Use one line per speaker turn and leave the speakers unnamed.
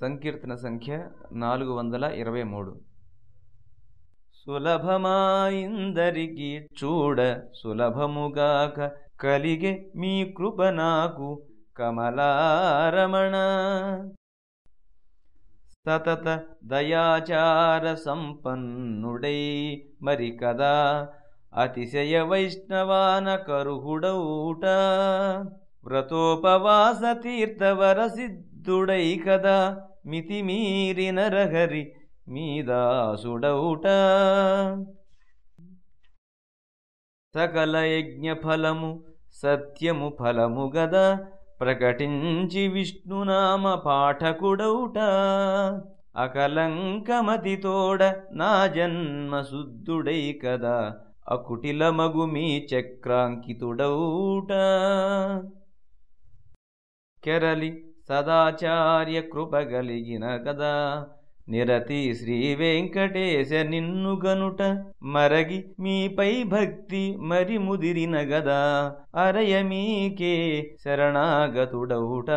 సంకీర్తన సంఖ్య నాలుగు వందల ఇరవై మూడు. సులభమాయిందరికి చూడ సులభముగాక కలిగే మీ కృప నాకు కమలారమణ. సతత దయాచార సంపన్నుడై మరి కదా అతిశయ వైష్ణవాన కరుహుడౌట. వ్రతోపవాస తీర్థవర సిద్ధుడై కదా మితిమీరి నరహరి మీదాసుడౌట. సకల యజ్ఞ ఫలము సత్యము ఫలము గదా ప్రకటించి విష్ణునామ పాఠకుడౌట. అకలంకమతితోడ నా జన్మ శుద్ధుడై కదా అకుటిలమగు మీ చక్రాంకితుడౌట. కెరలి ಸದಾಚಾರ್ಯ ಕೃಪಗಲಿಗಿನ ಕದಾ ನಿರತಿ ಶ್ರೀ ವೆಂಕಟೇಶ ನಿನ್ನು ಗನುಟ ಮರಗಿ ಮೀಪೈ ಭಕ್ತಿ ಮರಿ ಮುದಿರಿನ ಗದ. ಅರಯ ಮೀಕೆ ಶರಣಾಗತುಡೌಟ